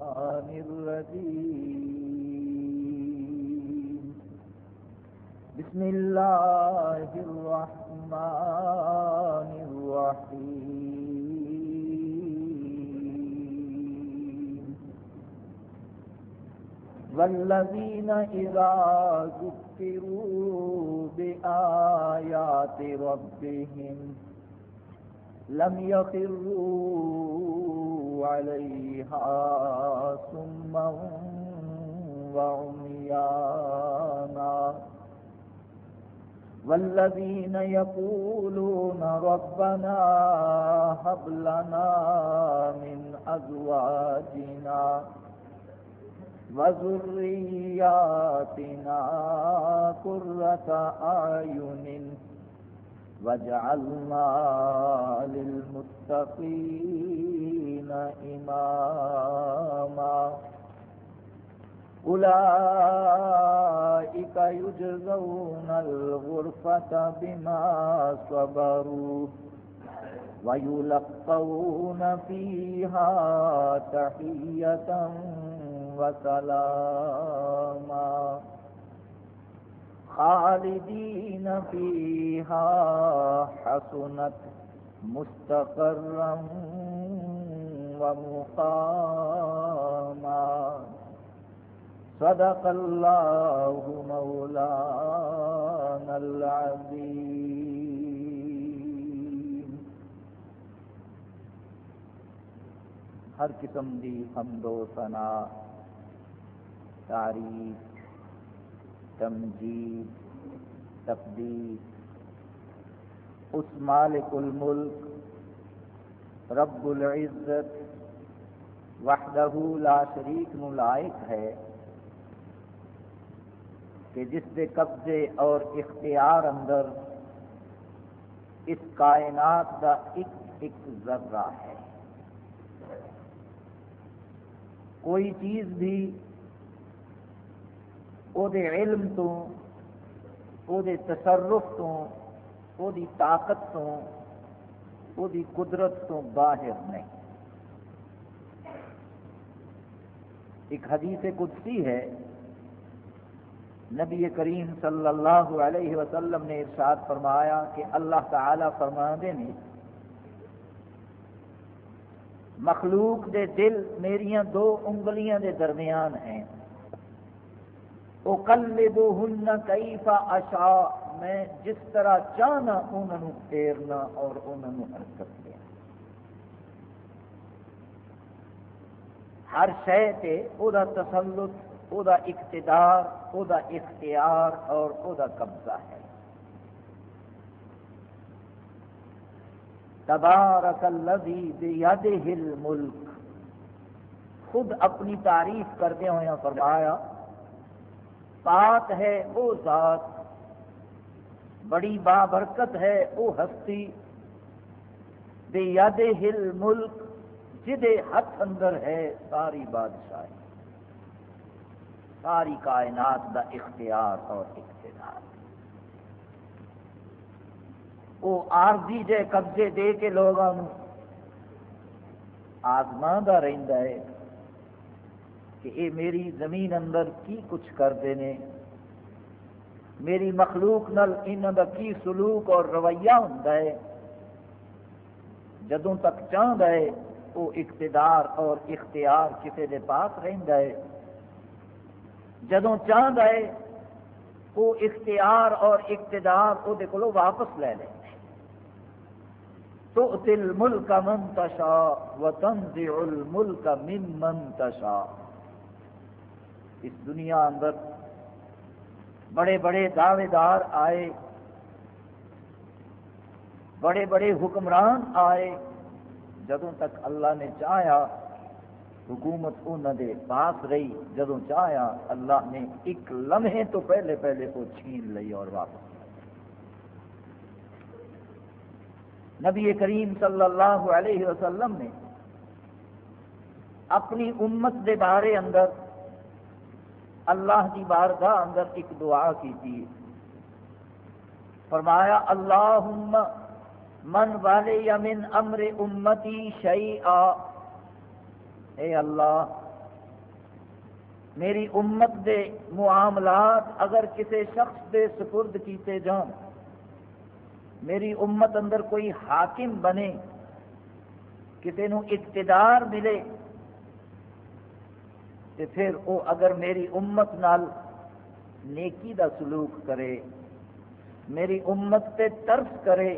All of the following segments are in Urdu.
الشيطان الرجيم. بسم الله الرحمن الرحيم. والذين إذا ذكروا بآيات ربهم لم يخروا عليها صما وعميانا والذين يقولون ربنا هب لنا من أزواجنا وذرياتنا قرة أعين واجعلنا للمتقين إماما. أولئك يجزون الغرفة بما صبروا ويلقون فيها تحية وسلاما. خالدين فيها حسنت مستقرا ومقاما. صدق الله مولانا العظيم. ہر قسم دی حمد و ثنا، تعریف، تمجید تقدیس اس مالک الملک، رب العزت، وحدہ لا شریک نلائق ہے کہ جس کے قبضے اور اختیار اندر اس کائنات کا ایک ایک ذرہ ہے۔ کوئی چیز بھی او دے علم تو، او دے تصرف تو او دی طاقت تو او دی قدرت تو باہر نہیں ایک حدیث قدسی ہے نبی کریم صلی اللہ علیہ وسلم نے ارشاد فرمایا کہ اللہ تعالی فرما دے نے مخلوق دے دل میریاں دو انگلیاں دے درمیان ہیں اقلبہن کیف اشاء میں جس طرح چاہنا انہوں پھیرنا اور انہوں حرکت دیا ہر شے تے او دا تسلط، او دا اقتدار، او دا اختیار اور او دا قبضہ ہے۔ تبارک الذی بیدہ الملک۔ خود اپنی تعریف کرتے ہوئے فرمایا، پاک ہے وہ ذات بڑی بابرکت ہے وہ ہستی۔ بے یاد ہل ملک جدے ہاتھ اندر ہے ساری بادشاہی۔ ساری کائنات دا اختیار اور اقتدار۔ وہ آرزی جے قبضے دے کے لوگوں آزمان رہتا ہے کہ اے میری زمین اندر کی کچھ کرتے ہیں میری مخلوق نل انہوں کا کی سلوک اور رویہ ہوں جدوں تک چاہتا ہے وہ اقتدار اور اختیار کسی کے پاس رہتا ہے۔ جدوں چاہتا ہے وہ اختیار اور اقتدار وہ واپس لے لیں تو تل ملک منتشا و تنزع الملک من منتشا اس دنیا اندر بڑے بڑے دعوے دار آئے، بڑے بڑے حکمران آئے، جدوں تک اللہ نے چاہیا، حکومت انہوں دے پاس رہی، جدوں چاہیا، اللہ نے ایک لمحے تو پہلے پہلے وہ چھین لئی اور واپس۔ نبی کریم صلی اللہ علیہ وسلم نے اپنی امت دے بارے اندر اللہ کی بارگاہ اندر ایک دعا کی فرمایا اللہ من والے یا من امر امتی شعی اے اللہ، میری امت دے معاملات اگر کسی شخص دے سپرد کیتے جان، میری امت اندر کوئی حاکم بنے کسی نو اقتدار ملے تو پھر وہ اگر میری امت نال نیکی دا سلوک کرے، میری امت تے ترس کرے،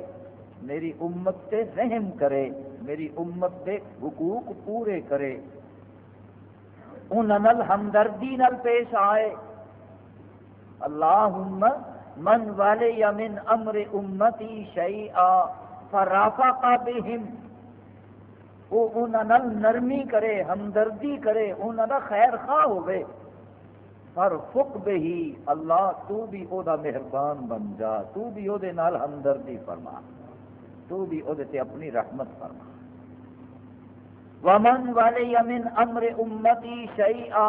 میری امت تے رحم کرے، میری امت دے حقوق پورے کرے ان نل ہمدردی نل پیش آئے۔ اللہم من والے یا من امر امتی شیئا فرافقا بہم۔ وہ انہوں نرمی کرے، ہمدردی کرے انہوں دا خیر خواہ ہوئے۔ پر فک بہی اللہ تو بھی او دا مہربان بن جا، تو بھی او دے نال ہمدردی فرما۔ تو بھی او دے اپنی رحمت فرما۔ ومن والی من امر امتی شیئا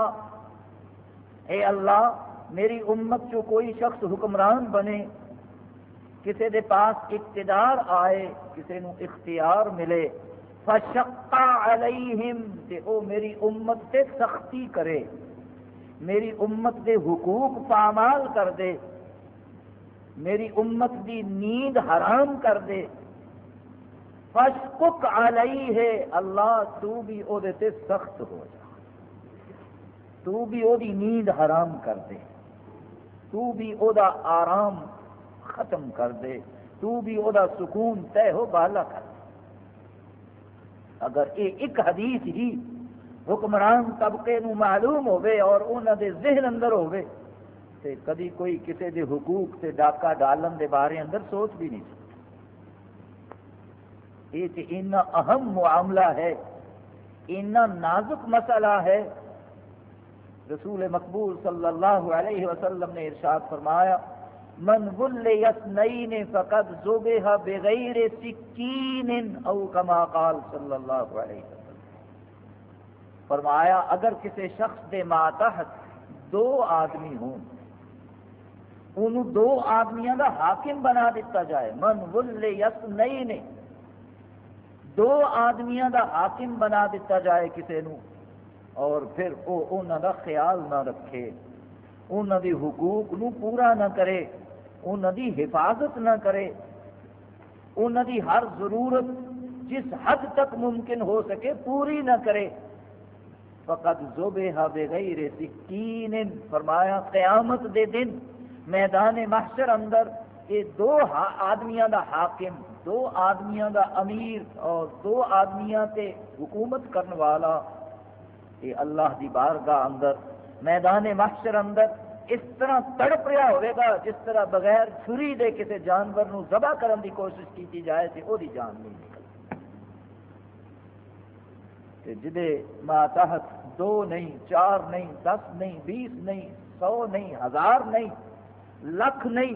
اے اللہ، میری امت جو کوئی شخص حکمران بنے کسی دے پاس اقتدار آئے کسی نو اختیار ملے۔ فشقا علیہم تے او میری امت تے سختی کرے، میری امت دے حقوق پامال کر دے، میری امت دی نیند حرام کر دے۔ فشق علیہ ہے اللہ تو بھی او تے سخت ہو جا۔ تو بھی او دی نیند حرام کر دے۔ تو بھی او دا آرام ختم کر دے۔ تو بھی او دا سکون طے ہو بالا کر دے۔ اگر یہ ایک حدیث ہی حکمران طبقے نو معلوم ہوئے اور انہوں دے ذہن اندر ہوئے تے کدی کوئی کسی دے حقوق سے ڈاکہ ڈالن دے بارے اندر سوچ بھی نہیں سکتا۔ یہ اتنا اہم معاملہ ہے، اتنا نازک مسئلہ ہے۔ رسول مقبول صلی اللہ علیہ وسلم نے ارشاد فرمایا من ول یسنین فقد زبہ بغیر سکین او کما قال صلی اللہ علیہ وسلم۔ فرمایا، اگر کسی شخص دے ماتحت دو آدمی ہوں انہوں دو آدمیاں دا حاکم بنا دیتا جائے، من ول یسنین دو آدمیاں دا حاکم بنا دیتا جائے کسی نو اور پھر وہ انہوں دا خیال نہ رکھے انہوں دی حقوق نو پورا نہ کرے۔ انہوں دی حفاظت نہ کرے انہوں دی ہر ضرورت جس حد تک ممکن ہو سکے پوری نہ کرے۔ فقط زوبہ بغیر سکین، فرمایا، قیامت دے دن میدان محشر اندر یہ دو آدمیاں دا حاکم، دو آدمیاں دا امیر اور دو آدمیاں تے حکومت کرنے والا، یہ اللہ دی بارگاہ اندر، میدان محشر اندر اس طرح تڑپ رہا ہوئے گا جس طرح بغیر چھری دے کسی جانور نو ذبح کرنے دی کوشش کی جائے تو وہ جان نہیں نکل۔ جدے ماتحت دو نہیں، چار نہیں، دس نہیں، بیس نہیں، سو نہیں، ہزار نہیں، لکھ نہیں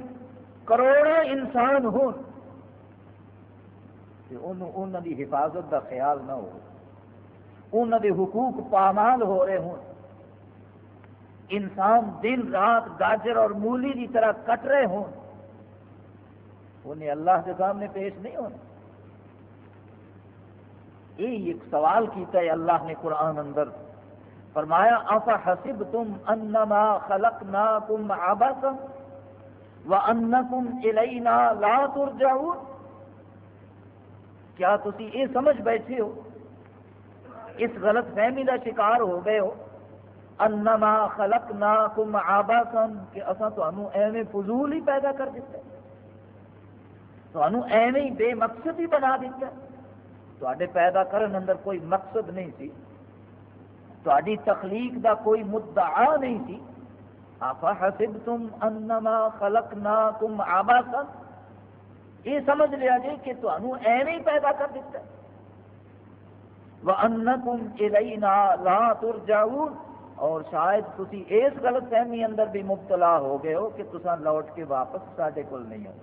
کروڑوں انسان ہوں انہوں دی حفاظت دا خیال نہ ہو۔ انہوں دے حقوق پامال ہو رہے ہوں انسان دن رات گاجر اور مولی کی طرح کٹ رہے ہوں۔ انہیں اللہ کے سامنے پیش نہیں ہونا۔ یہ ایک سوال کیتا ہے اللہ نے قرآن اندر۔ فرمایا، افا حسب تم انما خلق نا کم آباسم و ان کم الینا لا ترجعون۔ کیا تھی یہ سمجھ بیٹھے ہو؟ اس غلط فہمی کا شکار ہو گئے ہو؟ انما خلق نا کہ اصا تمہوں ایویں فضول ہی پیدا کر دیتا تمہوں ایویں ہی بے مقصد ہی بنا دیتا تے پیدا کرن اندر کوئی مقصد نہیں سی۔ تاری تخلیق دا کوئی مدعا نہیں سی۔ آفا حسب انما خلق نا یہ سمجھ لیا جی کہ تمہوں ایویں ہی پیدا کر دیتا وَأَنَّكُمْ إِلَيْنَا لَا تُرْجَعُونَ۔ اور شاید تسی اس غلط فہمی اندر بھی مبتلا ہو گئے ہو کہ تسا لوٹ کے واپس ساڈے کول نہیں ہو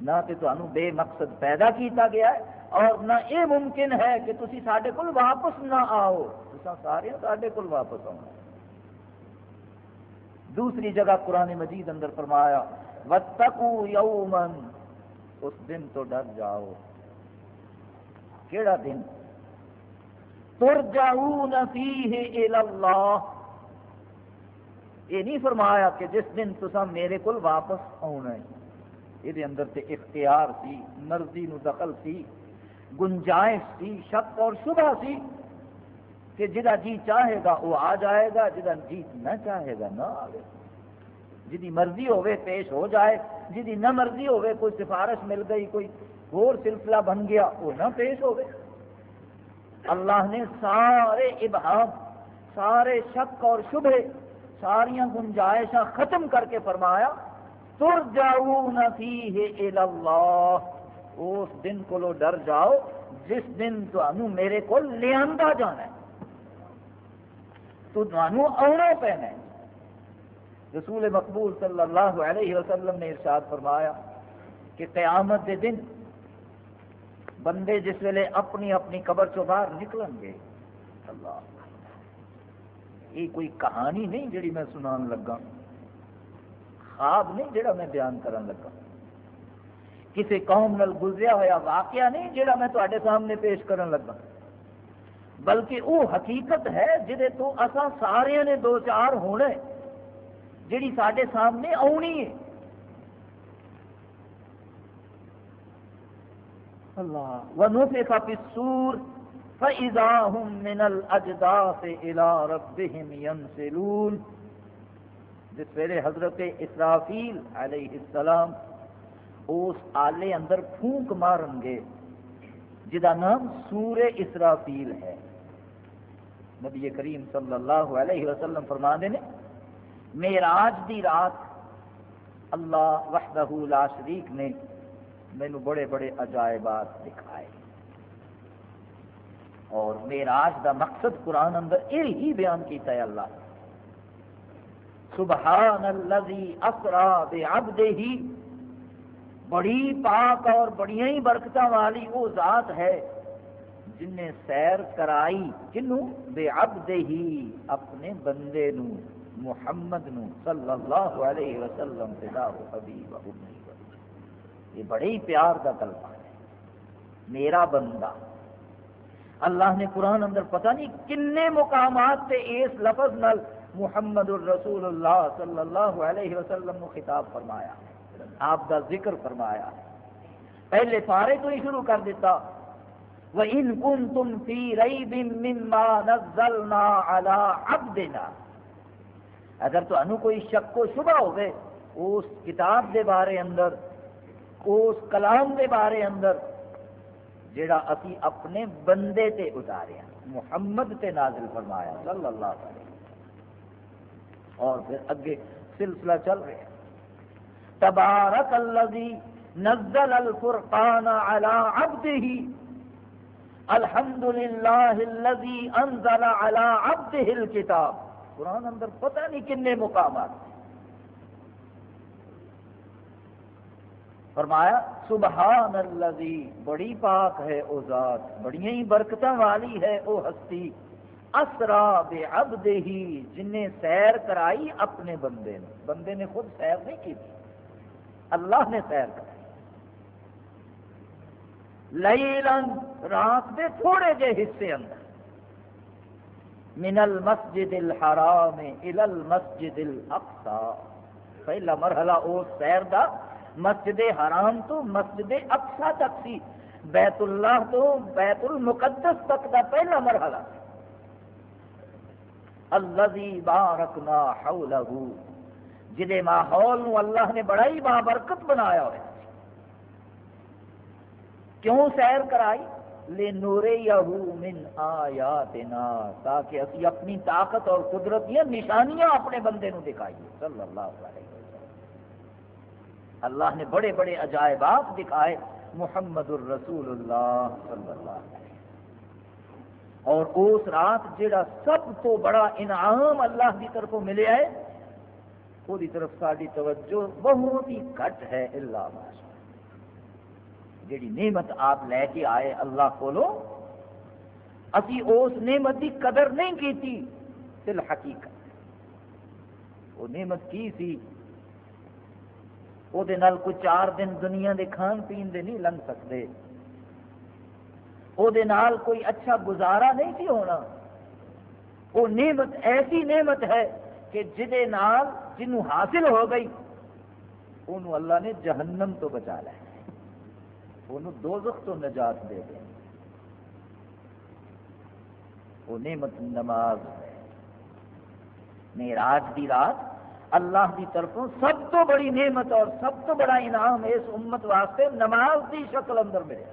نہ تو تمہیں بے مقصد پیدا کیتا گیا ہے اور نہ یہ ممکن ہے کہ تسی ساڈے کول واپس نہ آؤ تسا سارے ساڈے کول واپس آؤ دوسری جگہ قرآن مجید اندر فرمایا، وَاتَّقُوا يَوْمًا اس دن تو ڈر جاؤ۔ کیڑا دن؟ ترجعون فیہ اللہ۔ یہ نہیں فرمایا کہ جس دن تصا میرے کو واپس آنا ہے۔ یہ اندر تے اختیار سی مرضی نو دخل سی، گنجائش سی، شک اور شبہ سی کہ جا جی چاہے گا وہ آ جائے گا جا جی نہ چاہے گا نہ آئے جی مرضی ہوئے پیش ہو جائے جی نہ مرضی ہوئے کوئی سفارش مل گئی، کوئی اور سلسلہ بن گیا، وہ نہ پیش ہوئے اللہ نے سارے ابہام، سارے شک اور شبہ ساریا گنجائشاں ختم کر کے فرمایا تر جاؤ نفی اس دن کو ڈر جاؤ، جس دن تمہوں میرے کو لیا جانا ہے۔ تو تمہوں آنا پینا ہے۔ رسول مقبول صلی اللہ علیہ وسلم نے ارشاد فرمایا کہ قیامت دے دن بندے جس ویلے اپنی اپنی قبر چو باہر نکلن گے۔ اللہ۔ یہ کوئی کہانی نہیں جڑی میں سنان لگا۔ خواب نہیں جڑا میں بیان کرن لگا۔ کسی قوم نل گزریا ہوا واقعہ نہیں جڑا میں تے سامنے پیش کرن لگا۔ بلکہ وہ حقیقت ہے جہے تو اصا سارے نے دو چار ہونے جڑی سارے سامنے آنی ہے۔ اللہ، ونفخ فی السور فاذا هم من الاجداث الى ربهم ينسلون۔ جس ویلے حضرت اسرافیل علیہ السلام اس آلے اندر پھونک مارن گے جدا نام سور اسرافیل ہے۔ نبی کریم صلی اللہ علیہ وسلم فرما نے، میراج دی رات اللہ وحدہ لا شریک نے مینو بڑے بڑے عجائبات دکھائے۔ اور میراج دا مقصد قرآن اندر یہ ہی بیان کیتا ہے اللہ۔ سبحان الذي اسرا بعبده بڑی پاک اور بڑی ہی برکت والی وہ ذات ہے جن نے سیر کرائی۔ کنو بے عبد ہی اپنے بندے نو محمد نو صلی اللہ علیہ وسلم حبیب یہ بڑے ہی پیار کا کلمہ ہے۔ میرا بندہ۔ اللہ نے قرآن اندر پتہ نہیں کنے مقامات تے اس لفظ نل محمد الرسول اللہ صلی اللہ علیہ وسلم کو خطاب فرمایا۔ آپ کا ذکر فرمایا۔ پہلے پارے تو ہی شروع کر دیتا۔ وَإِن كُنتُمْ فِي رَيْبٍ مِّمَّا نَزَّلْنَا عَلَىٰ عَبْدِنَا۔ اگر تو انو کوئی شک و شبہ ہوئے، اس کتاب دے بارے اندر اس کلام دے بارے اندر جڑا اسی اپنے بندے تے اتاریا، محمد تے نازل فرمایا، صلی اللہ علیہ وسلم۔ اور پھر اگے سلسلہ چل رہا ہے۔ تبارک الذی نزل الفرقان على عبده۔ الحمد للہ الذي انزل على عبده الكتاب۔ قرآن اندر پتہ نہیں کنے مقامات۔ فرمایا سبحان الذي بڑی پاک ہے او ذات بڑی ہی برکتاں والی ہے او ہستی، اسرا بے عبد ہی جن سیر کرائی اپنے بندے نے بندے نے خود سیر نہیں کی اللہ نے سیر کرائی، لیلن، رات دے تھوڑے جے حصے اندر من المسجد الحرام الى المسجد الاقصى پہلا مرحلہ او سیر دا مسجد حرام تو مسجد اقصا تک سی بیت اللہ تو بیت المقدس تک دا پہلا مرحلہ۔ الذي بارکنا حولہ جدے ماحول نو اللہ نے بڑا ہی بابرکت بنایا ہوا کیوں سیر کرائی؟ لے نورے من آیاتنا، تاکہ اسی اپنی طاقت اور قدرت یا نشانیاں اپنے بندے نو دکھائیے۔ صلی اللہ علیہ وسلم۔ اللہ نے بڑے بڑے عجائبات دکھائے، محمد الرسول اللہ صلی اللہ علیہ وسلم۔ اور اس رات جڑا سب تو بڑا انعام اللہ کی طرف ملے ہے، وہ طرف ساری توجہ بہت ہی گھٹ ہے اللہ ماشاء جیڑی نعمت آپ لے کے آئے اللہ کو ابھی اس نعمت کی قدر نہیں کی تھی حقیقت وہ نعمت کی سی؟ وہ کوئی چار دن دنیا دے کھان پین دے نہیں لنگ سکتے وہ کوئی اچھا گزارا نہیں سی ہونا وہ نعمت ایسی نعمت ہے کہ نال جنوں حاصل ہو گئی انہوں اللہ نے جہنم تو بچا لیا انہوں دوزخ تو نجات دے دیں وہ نعمت نماز ہے میراج دی رات اللہ دی طرفوں سب تو بڑی نعمت اور سب تو بڑا انعام اس امت واسطے نماز دی شکل اندر ملے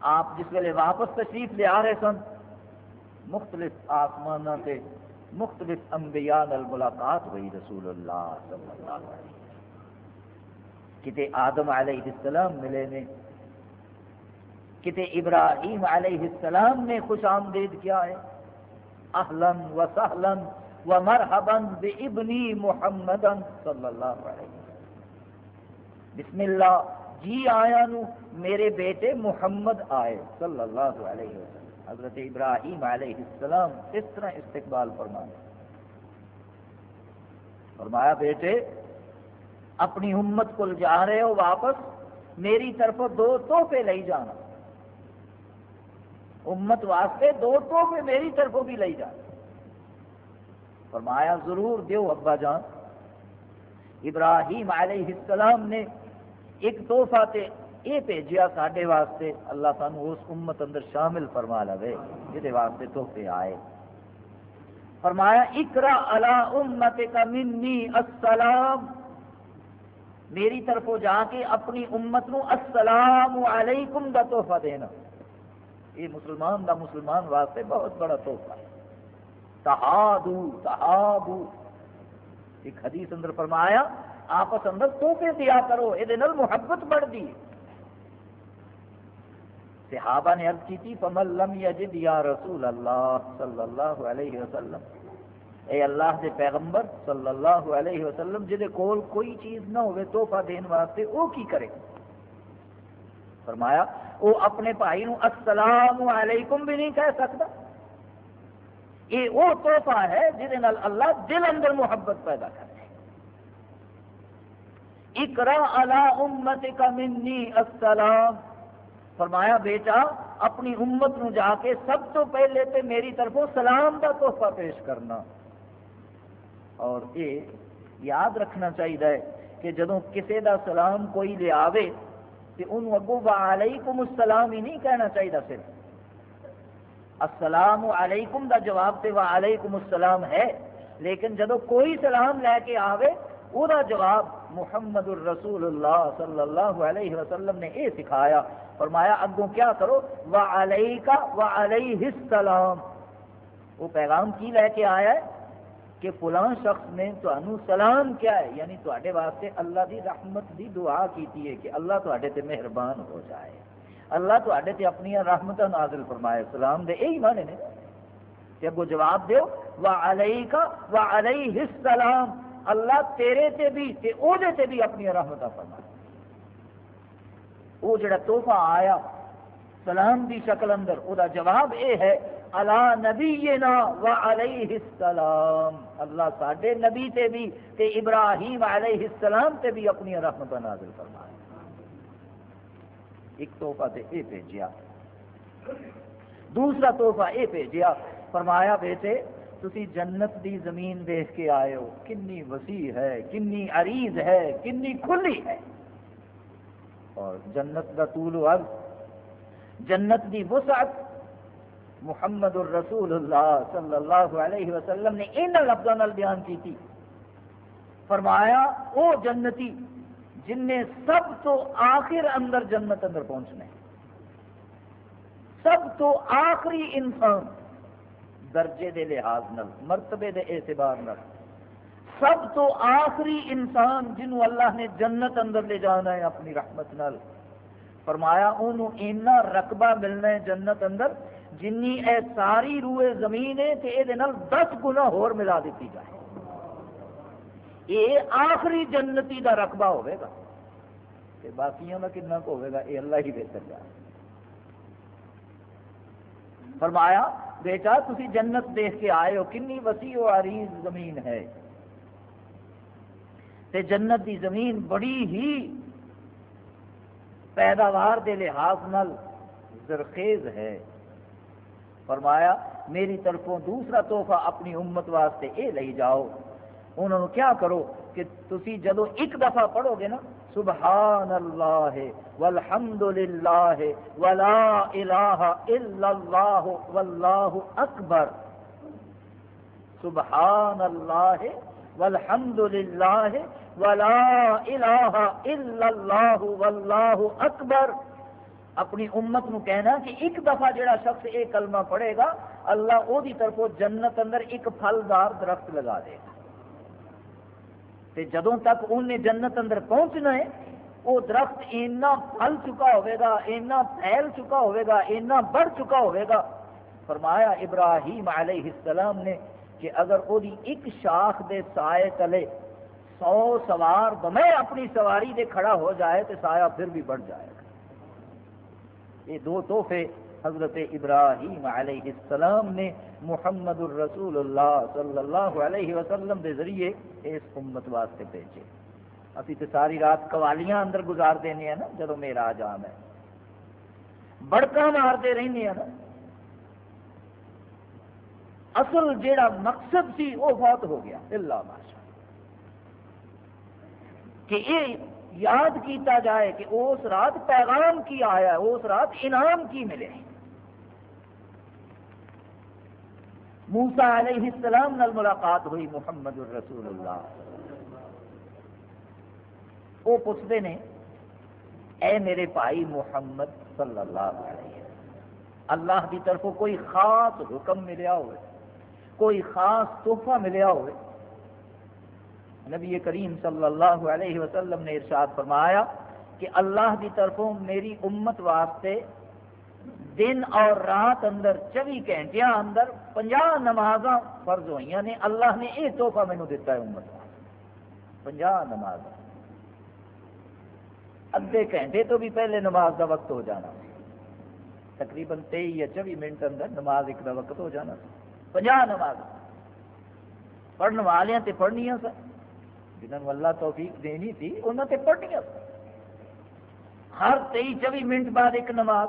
آپ جس ویلے واپس تشریف لے آ رہے سن، مختلف آسمان سے مختلف انبیاء نال ملاقات ہوئی رسول اللہ صلی اللہ علیہ وسلم۔ کتے آدم علیہ السلام ملے نے، کتے ابراہیم علیہ السلام نے خوش آمدید کیا ہے۔ اہلن و سہلن و مرحبن بابنی محمد صلی اللہ علیہ وسلم. بسم اللہ جی آیا نو، میرے بیٹے محمد آئے صلی اللہ علیہ وسلم. حضرت ابراہیم علیہ السلام اس طرح استقبال فرمایا فرمایا، بیٹے، اپنی امت کو جا رہے ہو واپس، میری طرف دو تحفے لے جانا۔ امت واسطے دو تحفے میری طرف بھی لے جانا فرمایا، ضرور دیو ابا جان۔ ابراہیم علیہ السلام نے ایک تحفہ تے یہ بھیجیا سڈے واسطے۔ اللہ سان اس امت اندر شامل فرما لے جہد واسطے تحفے آئے۔ فرمایا اکرا اللہ امت کا منی السلام۔ میری طرف جا کے اپنی امت نو السلام علیکم کا تحفہ دینا۔ یہ مسلمان دا مسلمان واسطے بہت بڑا تحفہ ہے۔ تہادو، تہابو۔ ایک حدیث اندر فرمایا، آپس اندر تحفے دیا کرو یہ محبت بڑھتی ہے۔ صحابہ نے عرض کی تھی، فمن لم یجد یا رسول اللہ صلی اللہ علیہ وسلم۔ اے اللہ دے پیغمبر صلی اللہ علیہ وسلم جہے کول کوئی چیز نہ ہوئے تحفہ دین واسطے وہ کی کرے؟ فرمایا وہ اپنے بھائی نو السلام علیکم بھی نہیں کہہ سکتا یہ وہ تحفہ ہے جہد اللہ دل اندر محبت پیدا کرے اکرا اللہ امت کا منی السلام فرمایا بیٹا اپنی امت نو جا کے سب تو پہلے تے میری طرف سلام کا تحفہ پیش کرنا اور یہ یاد رکھنا چاہیے کہ جدو کسی دا سلام کوئی لے آوے تو انہوں اگو وعلیکم السلام ہی نہیں کہنا چاہیے صرف۔ السلام علیکم دا جواب تے وعلیکم السلام ہے، لیکن جدو کوئی سلام لے کے آوے وہ جواب محمد الرسول اللہ صلی اللہ علیہ وسلم نے یہ سکھایا۔ فرمایا، اگوں کیا کرو؟ وعلیکا وعلیہ السلام۔ وہ پیغام کی لے کے آیا ہے؟ کہ فلاں شخص نے تنوع سلام کیا ہے یعنی تے واسطے اللہ دی رحمت دی دعا کیتی ہے کہ اللہ تے تے مہربان ہو جائے۔ اللہ تے تے اپنی رحمت نازل فرمائے۔ سلام دے یہی معنی نے۔ کہ اگو جواب دیو وعلیکا وعلیہ السلام، اللہ تیرے تے بھی تے او دے تے بھی اپنی رحمت فرمائے۔ وہ جڑا تحفہ آیا سلام دی شکل اندر وہ جواب اے ہے اللہ نبی و علیہ السلام اللہ ساڈے نبی تے بھی تے ابراہیم علیہ السلام تے بھی اپنی رحمت نازل فرمائے۔ ایک تحفہ تے اے بھیجیا۔ دوسرا تحفہ اے بھیجیا۔ فرمایا بیٹے، تسی جنت دی زمین دیکھ کے آئے ہو۔ کنی وسیع ہے، کنی عریض ہے، کنی کھلی ہے۔ اور جنت کا طول و عرض، جنت دی وسعت محمد الرسول اللہ صلی اللہ علیہ وسلم نے ان لفظوں بیان کی تھی۔ فرمایا، او جنتی، جن نے سب تو آخر اندر جنت اندر پہنچنے سب تو آخری انسان درجے دے لحاظ نل مرتبے دے اعتبار نل سب تو آخری انسان جنہوں اللہ نے جنت اندر لے جانا ہے اپنی رحمت نال۔ فرمایا، انہوں اینا رقبہ ملنا ہے جنت اندر۔ جنی اے ساری روئے زمین ہے کہ یہ دس گنا ہور ملا دیتی جائے۔ یہ آخری جنتی دا رقبہ ہوئے گا۔ کہ باقیوں کا کنا کو ہوئے گا؟ یہ اللہ ہی بہتر جائے۔ فرمایا، بیٹا تھی جنت دیکھ کے آئے ہو، کنی وسیع و عریض زمین ہے۔ تے جنت دی زمین بڑی ہی پیداوار دے لحاظ نل زرخیز ہے۔ فرمایا، میری طرفوں دوسرا تحفہ اپنی امت واسطے اے لے جاؤ۔ انہوں نے کیا کرو کہ تسی جدو ایک دفعہ پڑھو گے نا سبحان اللہ والحمد للہ ولا الہ الا اللہ واللہ اکبر۔ سبحان اللہ والحمد للہ ولا الہ الا اللہ واللہ اکبر۔ اپنی امت نو کہنا کہ ایک دفعہ جڑا شخص ایک کلمہ پڑھے گا، اللہ او دی طرف جنت اندر ایک پھلدار درخت لگا دے گا۔ تے جدوں تک انہیں جنت اندر پہنچنا ہے وہ درخت اینا پھل چکا ہوئے گا، اینا پھیل چکا ہوئے گا، اینا بڑھ چکا ہوئے گا۔ فرمایا ابراہیم علیہ السلام نے کہ اگر وہ ایک شاخ دے سائے تلے سو سوار بمے اپنی سواری دے کھڑا ہو جائے تو سایہ پھر بھی بڑھ جائے گا۔ یہ دو تحفے حضرت ابراہیم علیہ السلام نے محمد الرسول اللہ صلی اللہ علیہ وسلم دے ذریعے اس امت واسطے بھیجے۔ ابھی تو ساری رات قوالیاں اندر گزار دینے ہیں نا جب میرا جام ہے۔ بڑکا مارتے رہنے ہیں نا۔ اصل جیڑا مقصد سی، وہ بہت ہو گیا۔ اللہ ماشا کہ یہ یاد کیتا جائے کہ اس رات پیغام کی آیا اس رات انعام کی ملے موسا علیہ السلام نال ملاقات ہوئی، محمد الرسول اللہ۔ وہ پوچھتے ہیں، اے میرے بھائی محمد صلی اللہ علیہ اللہ کی طرف کوئی خاص حکم ملیا ہوئے؟ کوئی خاص تحفہ ملیا ہوئے؟ نبی کریم صلی اللہ علیہ وسلم نے ارشاد فرمایا کہ اللہ کی طرفوں میری امت واسطے دن اور رات اندر چوبی گھنٹیا اندر پنجا نماز فرض ہوئی نے یعنی اللہ نے یہ تحفہ مینو دتا ہے امت پنجا نماز ادھے گھنٹے تو بھی پہلے نماز کا وقت ہو جانا۔ تقریباً تئی یا چوبی منٹ اندر نماز ایک کا وقت ہو جانا۔ پنجا نماز پڑھنے والے تے پڑھنیا سر جنہوں اللہ توفیق دینی تھی، انہوں نے پڑھنیا ہر تئی چوبی منٹ بعد ایک نماز۔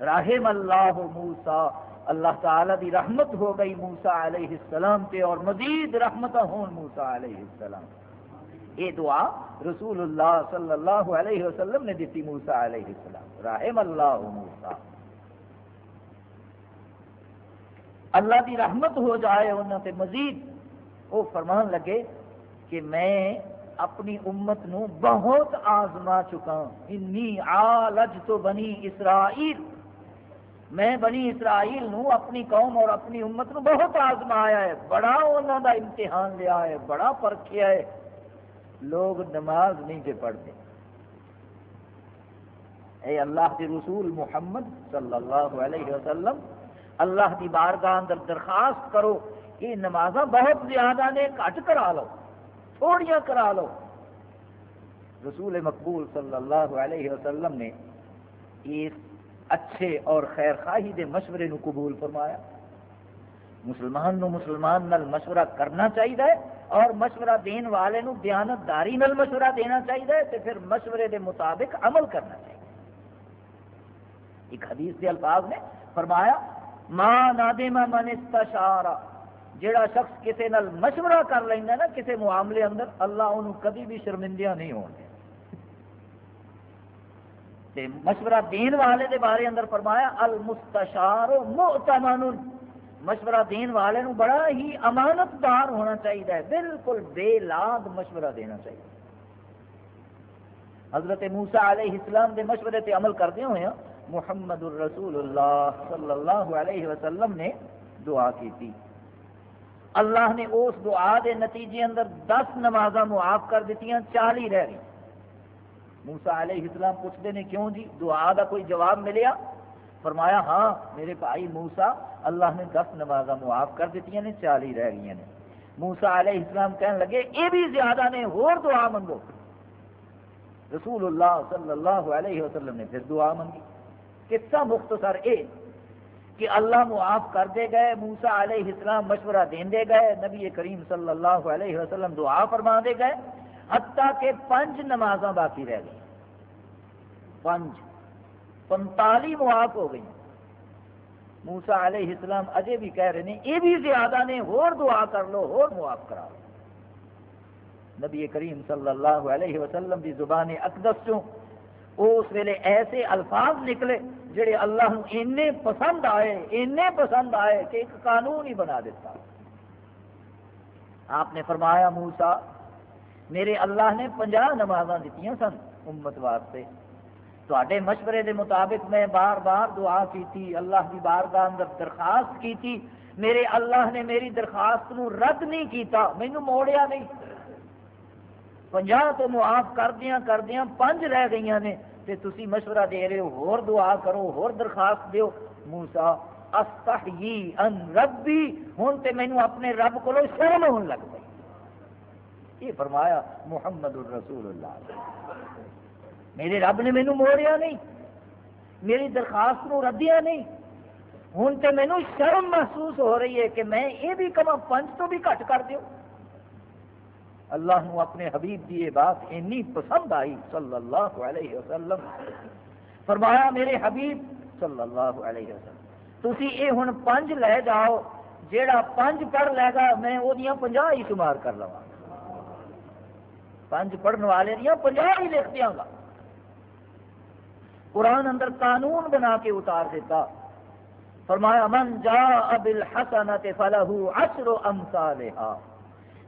رحم اللہ موسا اللہ تعالی دی رحمت ہو گئی موسا علیہ السلام پہ اور مزید رحمت ہون موسا علیہ السلام۔ یہ دعا رسول اللہ صلی اللہ علیہ وسلم نے دیتی موسا علیہ السلام۔ رحم اللہ موسا اللہ دی رحمت ہو جائے انہوں سے مزید وہ فرمان لگے کہ میں اپنی امت نو بہت آزما چکا انی آلج تو بنی اسرائیل۔ میں بنی اسرائیل نو اپنی قوم اور اپنی امت نو بہت آزمایا ہے۔ بڑا انہوں دا امتحان لیا ہے، بڑا پرکھیا ہے۔ لوگ نماز نہیں پہ پڑھتے۔ اے اللہ کے رسول محمد صلی اللہ علیہ وسلم، اللہ کی بارگاہ اندر درخواست کرو کہ نماز بہت زیادہ نے کٹ کرا لو، تھوڑیاں کرا لو۔ رسول مقبول صلی اللہ علیہ وسلم نے اس اچھے اور خیر خواہی دے مشورے نو قبول فرمایا۔ مسلمان نو مسلمان نال مشورہ کرنا چاہیے اور مشورہ دین والے نو دیانت داری نال مشورہ دینا چاہیے تو پھر مشورے دے مطابق عمل کرنا چاہیے ایک حدیث کے الفاظ نے فرمایا ماں نادما من استشارا جڑا شخص کسی نال مشورہ کر لینا نا کسی معاملے اندر اللہ انہوں کبھی بھی شرمندیاں نہیں ہونے مشورہ دین والے دے بارے اندر فرمایا، المستشار مؤتمن۔ مشورہ دین والے نو بڑا ہی امانت دار ہونا چاہیے بالکل بے لاد مشورہ دینا چاہیے حضرت موسا علیہ السلام دے مشورے تے عمل کردے ہوئے ہیں، محمد الرسول اللہ صلی اللہ علیہ وسلم نے دعا کی تھی اللہ نے اس دعا دے نتیجے اندر دس نمازاں معاف کر دیتی چالی رہ گئی موسا علیہ السلام پوچھتے ہیں، کیوں جی؟ دعا کا کوئی جواب ملیا؟ فرمایا ہاں میرے بھائی موسا اللہ نے دس نماز معاف کر دیتی نے چالی رہ گئی نے۔ موسا علیہ السلام کہنے لگے یہ بھی زیادہ نے اور دعا منگو۔ رسول اللہ صلی اللہ علیہ وسلم نے پھر دعا منگی۔ قصہ مختصر اے کہ اللہ معاف کر دے گئے موسا علیہ السلام مشورہ دین دے گئے، نبی کریم صلی اللہ علیہ وسلم دعا فرما دے گئے، حتیٰ کہ پنج نماز باقی رہ گئی پنج۔ پنتالی معاف ہو گئی موسا علیہ السلام اجے بھی کہہ رہے ہیں، یہ بھی زیادہ نے ہور دعا کر لو ہور معاف کرا لو۔ نبی کریم صلی اللہ علیہ وسلم کی زبان اقدس چوں اس ویلے ایسے الفاظ نکلے جڑے اللہ اینے پسند آئے، اینے پسند آئے کہ ایک قانون ہی بنا دیتا۔ آپ نے فرمایا موسا میرے اللہ نے پنجہ نماز دیتی سن امت واسطے۔ تے مشورے دے مطابق میں بار بار دعا کیتی، اللہ کی بارگاہ اندر درخواست کیتی۔ میرے اللہ نے میری درخواست نو رد نہیں کیتا مینو موڑیا نہیں۔ پنجا تو معاف کردیا کردیا پنج رہ گئی نے۔ تے تسی مشورہ دے رہے ہو، ہور دعا کرو، ہور درخواست دیو۔ موسا استحیی ان ربی ہوں تے مینو اپنے رب کو شرم ہون لگ پی یہ فرمایا، محمد الرسول اللہ۔ میرے رب نے مینو موڑیا نہیں، میری درخواست نو ردیا نہیں۔ ہوں تو مینو شرم محسوس ہو رہی ہے کہ میں یہ بھی کما پنچ تو بھی گھٹ کر دیو۔ اللہ نو اپنے حبیب کی یہ بات اینی پسند آئی، صلی اللہ علیہ وسلم۔ فرمایا، میرے حبیب، صلی اللہ علیہ وسلم تھی یہ ہوں پنج لے جاؤ، جیڑا پنج پڑھ لے گا، میں وہ پنجہ ہی شمار کر لوا پنج پڑھنے والے دیا پنجہ ہی لکھ دیا گا۔ قرآن اندر قانون بنا کے اتار دیتا۔ فرمایا، من جا ابل حسنت فلاح اشر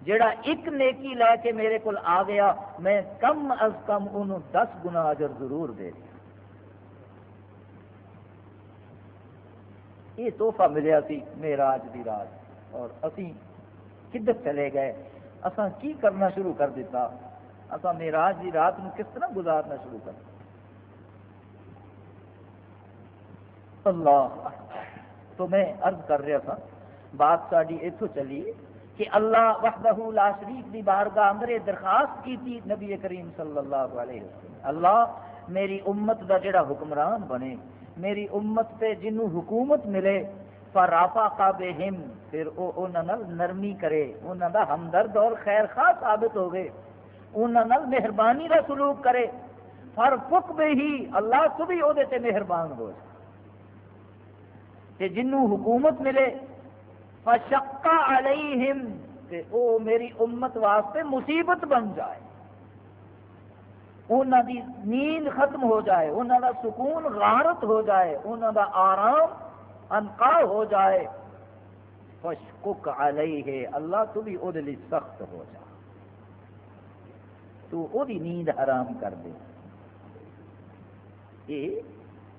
جڑا ایک نیکی لے کے میرے کو آ گیا، میں کم از کم انہوں دس گنا اجر ضرور دے دیا۔ یہ تحفہ ملیا سی میراج دی رات، اور اسی کدھر چلے گئے۔ اساں کی کرنا شروع کر دیتا؟ اساں میراج دی رات نو کس طرح گزارنا شروع کر دیتا؟ اللہ تو میں عرض کر رہا تھا، بات ساری اتو چلی کہ اللہ وحدہ لا شریف دی بارگاہ اندر درخواست کی تھی نبی کریم صلی اللہ علیہ وسلم۔ اللہ میری امت دا جڑا حکمران بنے، میری امت پہ جنوں حکومت ملے فرافا کا بہم پھر وہ انہوں نرمی کرے انہوں دا ہمدرد اور خیر خواہ ثابت ہو گئے انہوں مہربانی کا سلوک کرے۔ فر فک بے ہی اللہ تو بھی وہ مہربان ہو جائے جنوں حکومت ملے فشقا علیہم، کہ او میری امت واسطے مصیبت بن جائے۔ انہوں دی نیند ختم ہو جائے انہوں دا سکون غارت ہو جائے انہوں دا آرام انقا ہو جائے۔ فشکک علیہ، اللہ تو بھی او دلی سخت ہو جا۔ تو او دی نیند حرام کر دے۔ یہ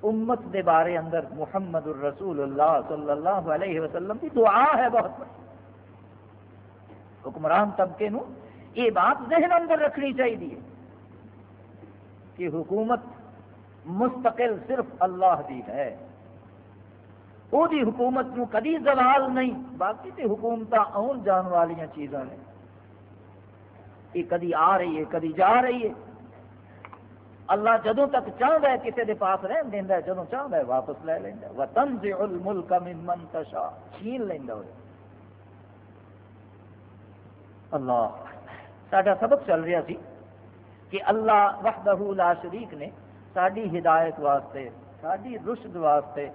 امت دے بارے اندر محمد الرسول اللہ صلی اللہ علیہ وسلم کی دعا ہے بہت بڑی۔ حکمران طبقے نو یہ بات ذہن اندر رکھنی چاہیے کہ حکومت مستقل صرف اللہ دی ہے۔ وہ دی حکومت نو کدی زوال نہیں، باقی تے حکومت آن جان والی چیزاں نے یہ کدی آ رہی ہے، کدی جا رہی ہے۔ اللہ جدوں تک چاہتا ہے کسی کے پاس رہن دینا ہے، جدوں چاہتا ہے واپس لے لینا ہے۔ وہ تنز الملک من منتشا چھین لینا ہو اللہ۔ سڈا سبق چل رہا سی کہ اللہ وحدہ لا شریک نے ساری ہدایت واسطے ساری رشد واسطے،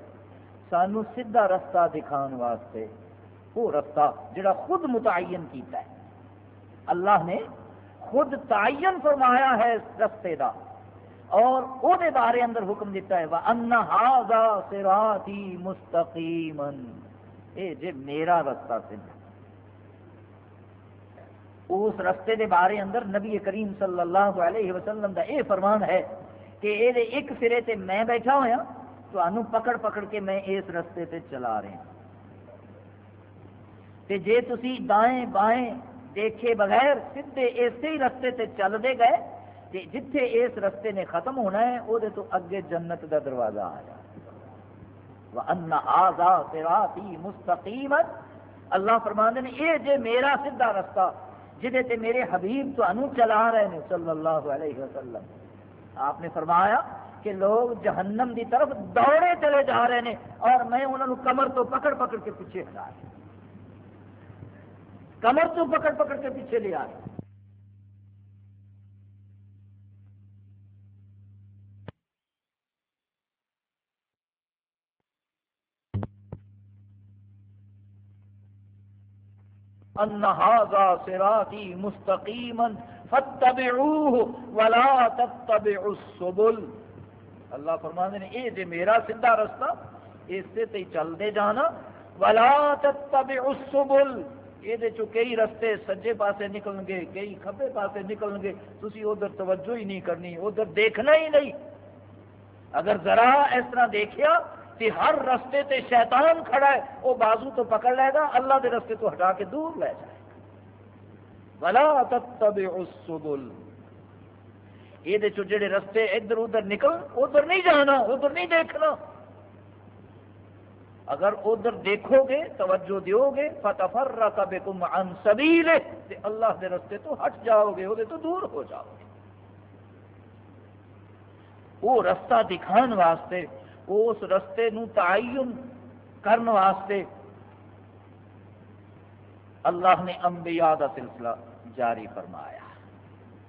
سانو سیدھا رستہ دکھان واسطے وہ رستہ جڑا خود متعین کیتا ہے۔ اللہ نے خود تعین فرمایا ہے اس رستے کا اور وہ بارے اندر حکم دیتا ہے، وَأَنَّ صِرَاطِي مُسْتَقِيمًا۔ اے جے میرا رستہ سدھا اس رستے دے بارے اندر نبی کریم صلی اللہ علیہ وسلم دا اے فرمان ہے کہ اے دے ایک سرے تے میں بیٹھا ہوا تو انو پکڑ پکڑ کے میں اس رستے تے چلا رہے ہیں تے جے تسی دائیں بائیں دیکھے بغیر سدھے اسی رستے تے چل دے گئے کہ جتھے اس رستے نے ختم ہونا ہے وہ تو اگے جنت کا دروازہ آ جائے۔ مستقیمت اللہ فرمانے نے یہ جے میرا سیدھا رستہ جہے تے میرے حبیب تو انو چلا رہے ہیں صلی اللہ علیہ وسلم۔ آپ نے فرمایا کہ لوگ جہنم دی طرف دوڑے چلے جا رہے ہیں اور میں انہوں نے کمر تو پکڑ پکڑ کے پیچھے ہٹا کمر تو پکڑ پکڑ کے پیچھے لے آ رہے ان هذا صراطي مستقيما فاتبعوه ولا تتبعوا السبل۔ اللہ فرماندے نے، اے جے میرا سیدھا رستہ، اس سے تے چلدے جانا۔ ولا تتبعوا السبل۔ یہ چو کئی رستے سجے پاسے نکل گے کئی کھبے پاسے نکل گے تھی ادھر توجہ ہی نہیں کرنی، ادھر دیکھنا ہی نہیں۔ اگر ذرا اس طرح دیکھیا کہ ہر رستے تے شیطان کھڑا ہے، وہ بازو تو پکڑ لے گا، اللہ دے رستے تو ہٹا کے دور لے جائے گا۔ بلا السبل۔ یہ جڑے رستے ادھر ادھر نکل ادھر نہیں جانا، ادھر نہیں دیکھنا۔ اگر ادھر دیکھو گے، توجہ دیو گے فتفر کا بے کم اللہ دے رستے تو ہٹ جاؤ گے، وہ تو دور ہو جاؤ گے۔ وہ رستہ دکھان واسطے اس رستے نو تعین کرن واسطے اللہ نے انبیاء دا سلسلہ جاری فرمایا۔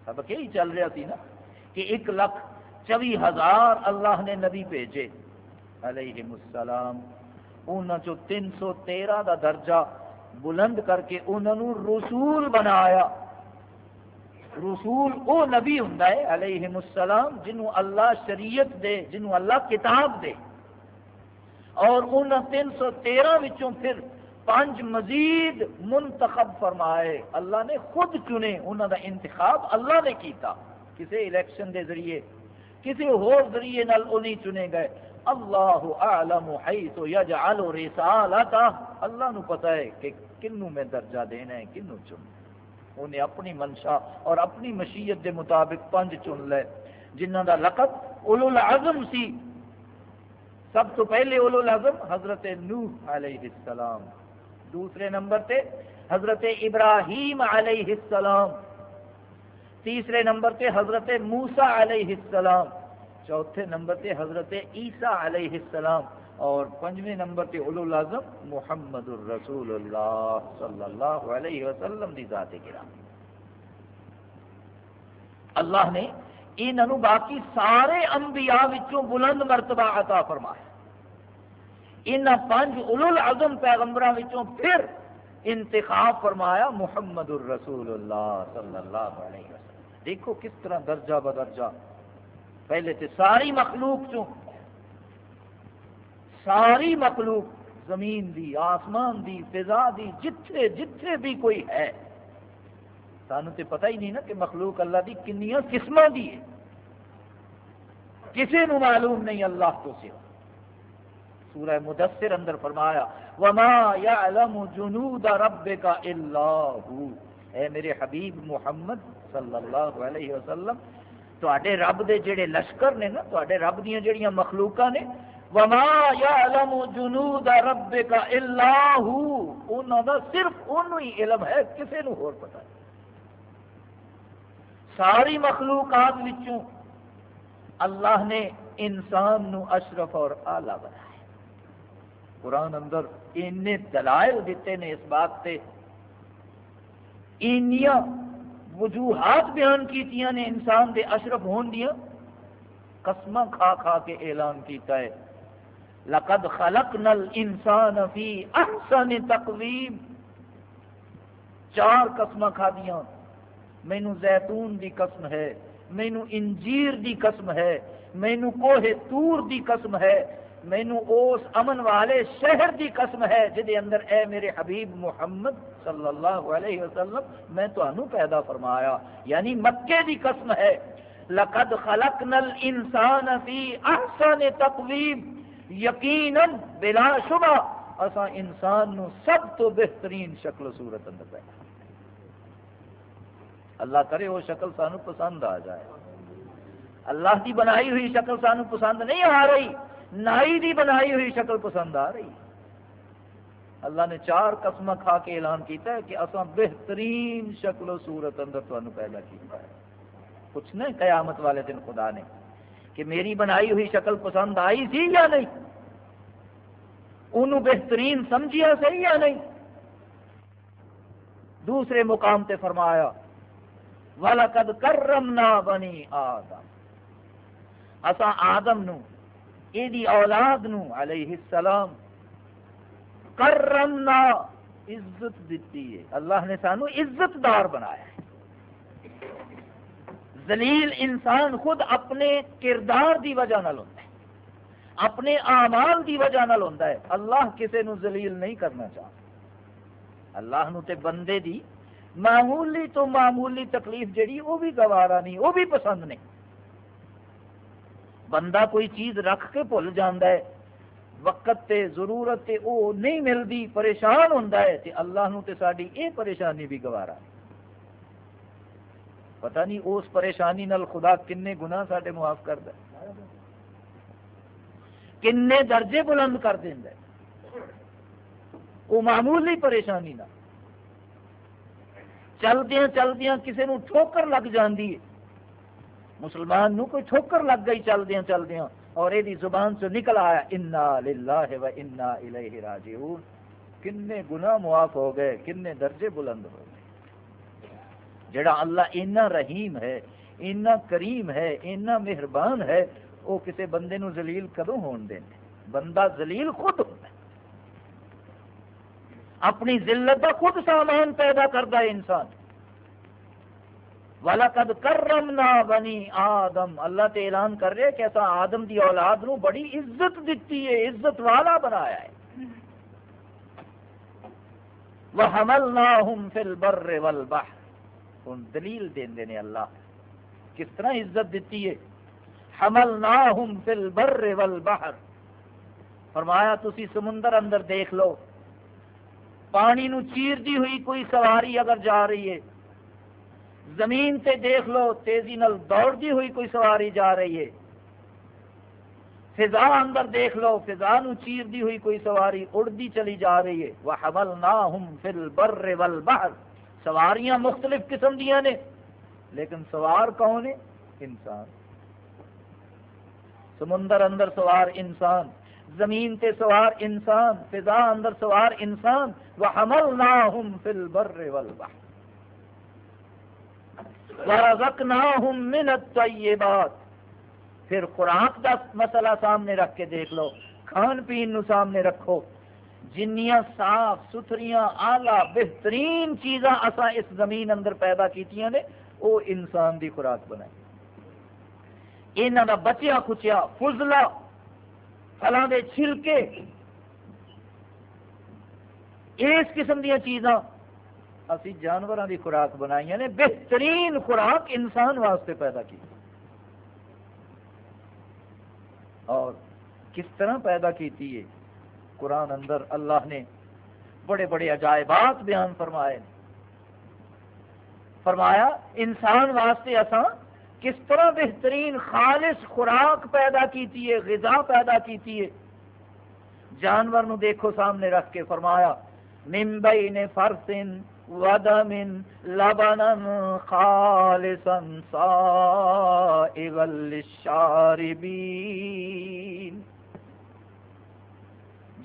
سب یہی چل رہا تھی نا کہ ایک لاکھ چوی ہزار اللہ نے نبی بھیجے۔ علیہ السلام انہوں چو تین سو تیرہ دا درجہ بلند کر کے انہوں رسول بنایا۔ رسول او نبی ہوں علیہ السلام، جنہوں اللہ شریعت دے، جنہوں اللہ کتاب دے۔ اور ان تین سو تیرہ وچوں پھر پانچ مزید منتخب فرمائے۔ اللہ نے خود چنے انہوں دا انتخاب اللہ نے کیتا۔ کسی الیکشن دے ذریعے کسی ہور ذریعے نال انہیں چنے گئے۔ اللہ اعلم حیث یجعل رسالتا اللہ نو پتہ ہے کہ کنوں میں درجہ دینا ہے، کنوں چننا انہیں اپنی منشا اور اپنی مشیت دے مطابق پنج چن لے۔ جنہ دا لقب اولو العظم سی۔ سب تو پہلے اولو العظم حضرت نوح علیہ السلام۔ دوسرے نمبر تے حضرت ابراہیم علیہ السلام۔ تیسرے نمبر تے حضرت موسا علیہ السلام۔ چوتھے نمبر تے حضرت عیسیٰ علیہ السلام۔ اور پنجویں نمبر تے اولو لازم محمد الرسول اللہ صلی اللہ علیہ وسلم دی ذات گرام اللہ نے انہوں باقی سارے انبیاء وچوں بلند مرتبہ عطا فرمایا۔ ان پنج اولو العظم پیغمبراں وچوں پھر انتخاب فرمایا محمد الرسول اللہ صلی اللہ علیہ وسلم۔ دیکھو کس طرح درجہ بدرجہ۔ پہلے تے ساری مخلوق چوں ساری مخلوق، زمین دی، آسمان دی، فضا دی، جتھے جتھے بھی کوئی ہے۔ سانو تے پتہ ہی نہیں نا کہ مخلوق اللہ دی کنیاں قسموں دی ہے کسی نو معلوم نہیں اللہ تو سوا۔ سورہ مدثر اندر فرمایا، وما يعلم جنود ربك الا هو۔ اے میرے حبیب محمد صلی اللہ علیہ وسلم تے رب دے جڑے لشکر نے نا تے رب دیا جڑیاں مخلوقاں نے وما يعلم جنود ربك الا هو. انہاں دا صرف انہوں ہی علم ہے، کسے نو اور پتہ نہیں۔ ساری مخلوقات وچوں اللہ نے انسان نو اشرف اور اعلی بنایا قرآن اندر ان دلائل دیتے نے اس بات سے انیاں وجوہات بیان کیتیاں نے انسان دے اشرف ہون دیا قسمہ کھا کھا کے اعلان کیتا ہے۔ لقد خلقنا الانسان فی احسن تقویم۔ چار قسم کھا دیا مینو زیتون دی قسم ہے مینو انجیر دی قسم ہے مینو کوہ تور دی قسم ہے مینو اس امن والے شہر دی قسم ہے جہد اندر اے میرے حبیب محمد صلی اللہ علیہ وسلم میں تو پیدا فرمایا۔ یعنی مکے دی قسم ہے۔ لقد خلقنا الانسان فی احسن تقویم۔ یقینا بلا شبہ اسا انسان نو سب تو بہترین شکل و صورت اندر پیدا اللہ کرے وہ شکل سانو پسند آ جائے۔ اللہ کی بنائی ہوئی شکل سانو پسند نہیں آ رہی، نائی دی بنائی ہوئی شکل پسند آ رہی۔ اللہ نے چار قسم کھا کے اعلان کیتا ہے کہ اصا بہترین شکل و صورت اندر تمہیں پیدا کیا ہے۔ کچھ نہیں، قیامت والے دن خدا نے۔ کہ میری بنائی ہوئی شکل پسند آئی سی یا نہیں؟ انہوں بہترین سمجھیا صحیح یا نہیں؟ دوسرے مقام تے فرمایا، وَلَقَدْ كَرَّمْنَا بَنِي آدم. اسا آدم نو یہ اولاد نو علیہ السلام کرمنا عزت دیتی ہے۔ اللہ نے سانو عزت دار بنایا۔ ہے زلیل انسان خود اپنے کردار دی وجہ نال ہوتا ہے، اپنے اعمال دی وجہ نال ہوتا ہے۔ اللہ کسی نو زلیل نہیں کرنا چاہتا۔ اللہ نو تے بندے دی معمولی تو معمولی تکلیف جڑی وہ بھی گوارا نہیں، وہ بھی پسند نہیں۔ بندہ کوئی چیز رکھ کے بھول جانا ہے، وقت تے ضرورت تے او نہیں ملتی پریشان ہوتا ہے تے اللہ نو تے ساری یہ پریشانی بھی گوارا نہیں۔ پتہ نہیں اس پریشانی نال خدا کنے گناہ سارے معاف کرتا ہے۔ کنے درجے بلند کر دینا وہ معمولی پریشانی نہ چلدیا چلدیا کسی نو ٹھوکر لگ جاندی ہے۔ مسلمان نو کوئی ٹھوکر لگ گئی چلدیا چلدیا اور یہ زبان سے نکل آیا، انا للہ و انا الیہ راجعون کنے گناہ معاف ہو گئے، کنے درجے بلند ہو گئے۔ جڑا اللہ اینا رحیم ہے اینا کریم ہے اینا مہربان ہے، وہ کسی بندے نو ذلیل کدوں ہون دیں بندہ ذلیل خود ہوتا ہے۔ اپنی ذلت کا خود سامان پیدا کرتا ہے انسان۔ وَلَقَدْ كَرَّمْنَا بَنِي آدم۔ اللہ تے اعلان کر رہے کہ ایسا آدم دی اولاد نو بڑی عزت دیتی ہے، عزت والا بنایا ہے۔ وَحَمَلْنَاهُمْ فِي الْبَرِّ وَالْبَحْرِ۔ ان دلیل دین دینے اللہ کس طرح عزت دیتی ہے حَمَلْنَاهُمْ فِي الْبَرِّ وَالْبَحْرِ فرمایا تسی سمندر اندر دیکھ لو پانی نو چیر دی ہوئی کوئی سواری اگر جا رہی ہے زمین تے دیکھ لو تیزی نل دوڑتی ہوئی کوئی سواری جا رہی ہے فضا اندر دیکھ لو فضا نو چیر دی ہوئی کوئی سواری اڑتی چلی جا رہی ہے وہ حمل نہ سواریاں مختلف قسم دیا نے، لیکن سوار کون ہے؟ انسان۔ سمندر اندر سوار انسان، زمین تے سوار انسان، فضا اندر سوار انسان وہ حمل نہ فل بر والبحر مِنَ الطَّيِّبَاتِ۔ پھر خوراک کا مسئلہ سامنے رکھ کے دیکھ لو، کھان پین نو سامنے رکھو۔ جنیاں صاف، ستھریاں آلہ بہترین چیزاں اسا اس زمین اندر پیدا کیتیاں نے وہ انسان دی خوراک بنائی۔ یہاں کا بچیا کچیا فضلہ، پھلاں دے چھلکے۔ اس قسم دیا چیزاں اسی جانوروں کی خوراک بنائی نے، بہترین خوراک انسان واسطے پیدا کی اور کس طرح پیدا کی قرآن اندر اللہ نے بڑے بڑے عجائبات بیان فرمائے فرمایا، انسان واسطے اساں کس طرح بہترین خالص خوراک پیدا کیتی ہے، غذا پیدا کیتی ہے۔ جانور نو دیکھو سامنے رکھ کے فرمایا ممبئی نے فرسن ودم لبنا خالصا صائغا للشاربین۔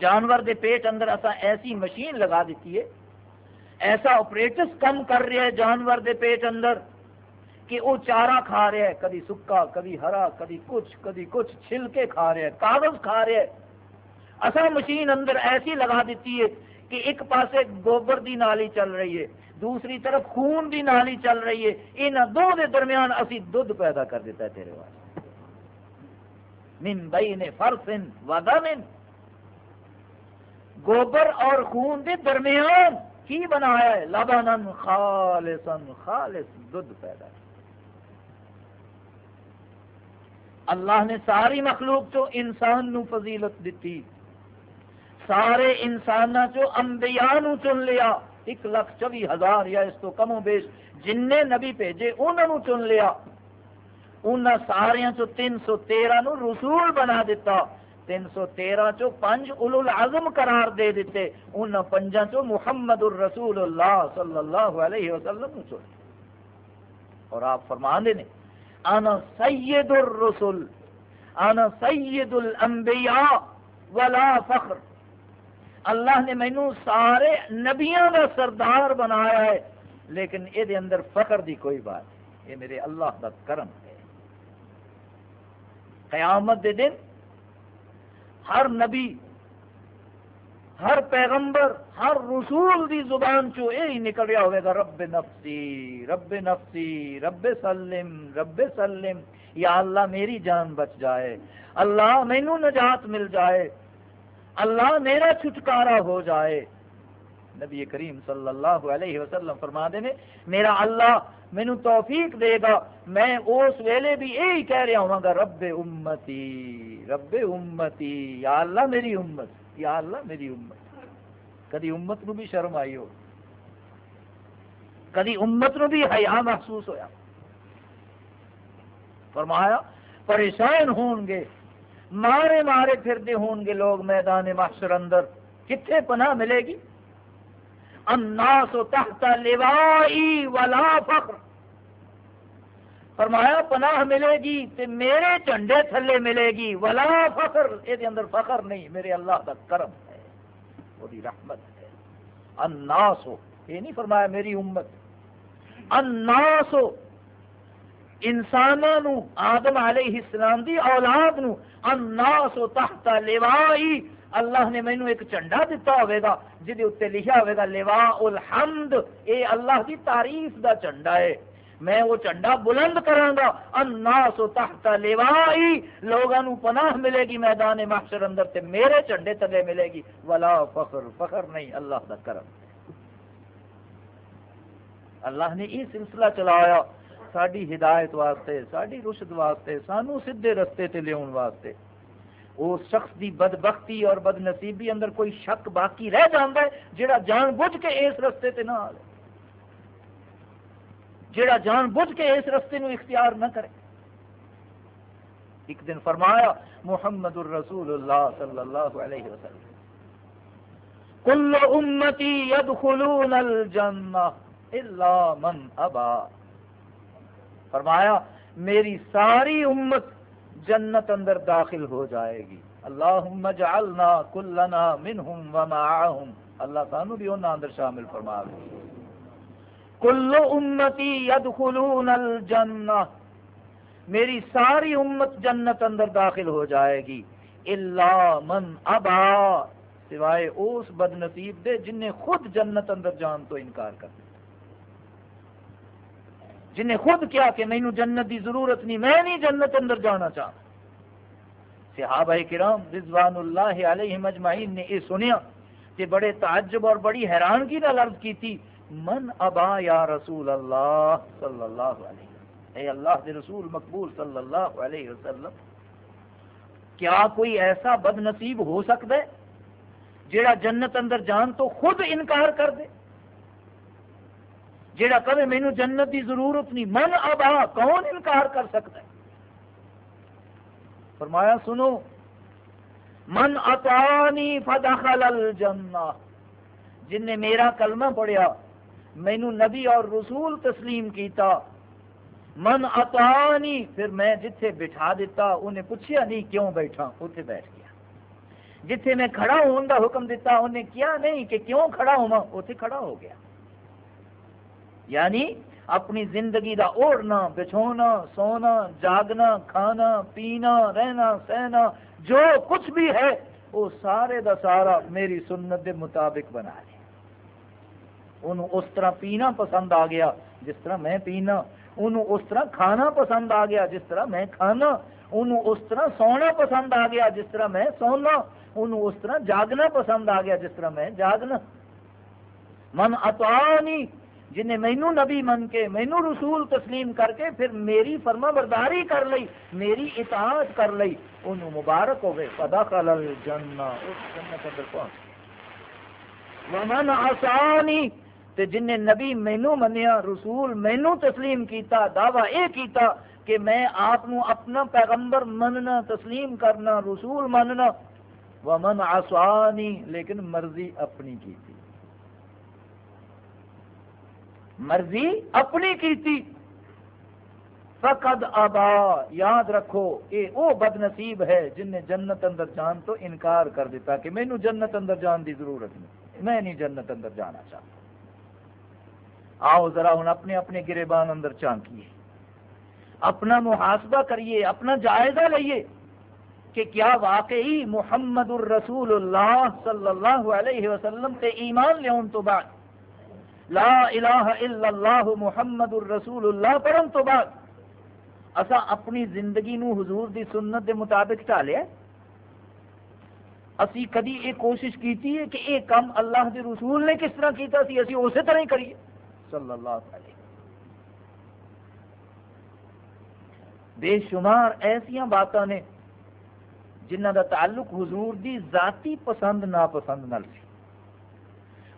جانور دے پیٹ اندر ایسا ایسی مشین لگا دیتی ہے، ایسا آپریٹس کم کر رہا ہے جانور دے پیٹ اندر کہ وہ چارہ کھا رہا ہے کبھی سکا، کبھی ہرا، کبھی کچھ کبھی کچھ چھلکے کھا رہا ہے کاغذ کھا رہا ہے اصا مشین اندر ایسی لگا دیتی ہے کہ ایک پاسے گوبر دی نالی چل رہی ہے، دوسری طرف خون دی نالی چل رہی ہے۔ ان دو دے درمیان اسی دودھ پیدا کر دیتا ہے تیرے واسطے۔ من بین فرسن ودمن گوبر اور خون دے درمیان کی بنایا ہے؟ لبنن خالصن خالص دودھ پیدا اللہ نے ساری مخلوق تو انسان نو فضیلت دیتی۔ سارے انسان چو انبیاء نو چن لیا۔ ایک لاکھ چوی ہزار یا اس تو کم و بیش جن نبی بھیجے انہوں چن لیا۔ انہوں سارے چو تین سو تیرہ نو رسول بنا دیتا۔ تین سو تیرہ چو پنج اولو العظم قرار دے دیتے انہوں پنجا چو محمد الرسول اللہ صلی اللہ علیہ وسلم چن اور آپ فرمان دے انا سید الرسول انا سید الانبیاء ولا فخر۔ اللہ نے مینو سارے نبیاں کا سردار بنایا ہے، لیکن یہ اندر فخر دی کوئی بات یہ میرے اللہ کا کرم ہے۔ قیامت دے دن ہر نبی، ہر پیغمبر، ہر رسول دی زبان چو یہی نکل رہا ہوئے گا، رب نفسی رب نفسی، رب سلم رب سلم، یا اللہ میری جان بچ جائے، اللہ مینو نجات مل جائے، اللہ میرا چھٹکارا ہو جائے۔ نبی کریم صلی اللہ علیہ وسلم فرما دے نے میرا اللہ مینو توفیق دے گا، میں اس ویلے بھی یہی کہہ رہا ہوں گا رب امتی رب امتی، یا اللہ میری امت، یا اللہ میری امت۔ کدی امت نو بھی شرم آئی ہو، کدی امت نو بھی حیا محسوس ہویا۔ فرمایا، پریشان ہون گے، مارے مارے پھرتے ہون گے لوگ میدان محشر اندر کتنے پناہ ملے گی؟ الناس تحت لوائی ولا فخر فرمایا، پناہ ملے گی تے میرے جھنڈے تھلے ملے گی، ولا فخر یہ اندر فخر نہیں، میرے اللہ کا کرم ہے وہ رحمت ہے۔ الناس ہو یہ نہیں فرمایا میری امت۔ الناس ہو انسانوں آدم علیہ السلام دی اولاد نو، الناس تحت لوائی اللہ نے مینو ایک جھنڈا دتا ہوئے گا جہد اتنے لکھا ہوئے گا لوا الحمد اے اللہ کی تعریف دا جھنڈا ہے۔ میں وہ جھنڈا بلند کراں گا الناس تحت لوائی لوگوں نو پناہ ملے گی میدان محشر اندر تے میرے جھنڈے تلے ملے گی۔ ولا فخر فخر نہیں، اللہ دا کرم۔ اللہ نے یہ سلسلہ چلایا ساری ہدایت واسطے ساری رشد واسطے سانو سیدھے رستے تے لیا واسطے۔ اس شخص دی بدبختی اور بد نصیبی اندر کوئی شک باقی رہ جاندہ ہے، جڑا جان بوجھ کے اس رستے تے نہ آئے جڑا جان بوجھ کے اس رستے نو اختیار نہ کرے۔ ایک دن فرمایا، محمد الرسول اللہ صلی اللہ علیہ وسلم، کل امتی يدخلون الجنہ الا من ابا۔ فرمایا، میری ساری امت جنت اندر داخل ہو جائے گی۔ اللہم جعلنا کلنا منہم ومعاہم اللہ تعالیٰ بھی انہاں اندر شامل فرما دے۔ کل امتی یدخلون الجنہ۔ میری ساری امت جنت اندر داخل ہو جائے گی۔ اللہ من ابا۔ سوائے اس بد نصیب دے جن نے خود جنت اندر جان تو انکار کر دیا جن نے خود کیا کہ مینو جنت دی ضرورت نہیں، میں نہیں جنت اندر جانا چاہتا۔ صحابہ کرام رضوان اللہ علیہ مجمعین نے یہ سنیا کہ بڑے تعجب اور بڑی حیرانگی نہ لفظ کی تھی، من ابا یا رسول اللہ صلی اللہ علیہ وسلم؟ اے اللہ دے رسول مقبول صلی اللہ علیہ وسلم، کیا کوئی ایسا بد نصیب ہو سکتا ہے جیڑا جنت اندر جان تو خود انکار کر دے؟ جیڑا کبھی مینو جنت دی ضرورت نہیں، من ابا کون انکار کر سکتا ہے؟ فرمایا، سنو، من اطانی فدخل الجنہ، جن نے میرا کلمہ پڑھیا مینو نبی اور رسول تسلیم کیتا، من اطانی پھر میں جتھے بٹھا دیتا، انہیں پوچھیا، نہیں، کیوں بیٹھا؟ اتنے بیٹھ گیا۔ جتھے میں کھڑا ہون کا حکم دیتا، انہیں کیا نہیں کہ کیوں کھڑا ہوا اتنے کھڑا ہو گیا۔ یعنی اپنی زندگی دا اوڑھنا، بچھونا، سونا، جاگنا، کھانا، پینا، رہنا، سہنا، جو کچھ بھی ہے، وہ سارے دا سارا میری سنت دے مطابق بنا لے۔ انہوں اس طرح پینا پسند آ گیا، جس طرح میں پینا۔ انہوں اس طرح کھانا پسند آ گیا، جس طرح میں کھانا۔ انہوں اس طرح سونا پسند آ گیا، جس طرح میں سونا۔ انہوں اس طرح جاگنا پسند آ گیا، جس طرح میں جاگنا۔ من اتوانی جنہیں مینو نبی من کے، مینو رسول تسلیم کر کے پھر میری فرما برداری کر لئی، میری اطاعت کر لئی، انہوں مبارک ہوئے پدا خلل جنہ اس جنت اندر پہنچ ومن آسانی تے جن نے نبی مینو منیا، رسول مینو تسلیم کیتا، دعویٰ اے کیتا کہ میں آپ اپنا پیغمبر مننا، تسلیم کرنا، رسول مننا۔ ومن آسانی لیکن مرضی اپنی کی تھی مرضی اپنی کیتی فقد آبا یاد رکھو یہ او بد نصیب ہے جن نے جنت اندر جان تو انکار کر دیتا کہ مینو جنت اندر جان دی ضرورت نہیں۔ میں نہیں جنت اندر جانا چاہتا۔ آؤ ذرا ہوں اپنے اپنے گریبان اندر چانکیے۔ اپنا محاسبہ کریے، اپنا جائزہ لئیے کہ کیا واقعی محمد الرسول اللہ صلی اللہ علیہ وسلم تے ایمان لیاؤن تو بعد لا الہ الا اللہ محمد الرسول اللہ پڑھن تو بعد اسا اپنی زندگی نو حضور دی سنت دے مطابق ٹالیا اسی کدی یہ کوشش کیتی ہے کہ یہ کام اللہ دے رسول نے کس طرح کیتا سی، اسی اسی طرح ہی کریے۔ صلی اللہ علیہ بے شمار ایسا باتاں نے جنہ دا تعلق حضور دی ذاتی پسند، ناپسند نال سی۔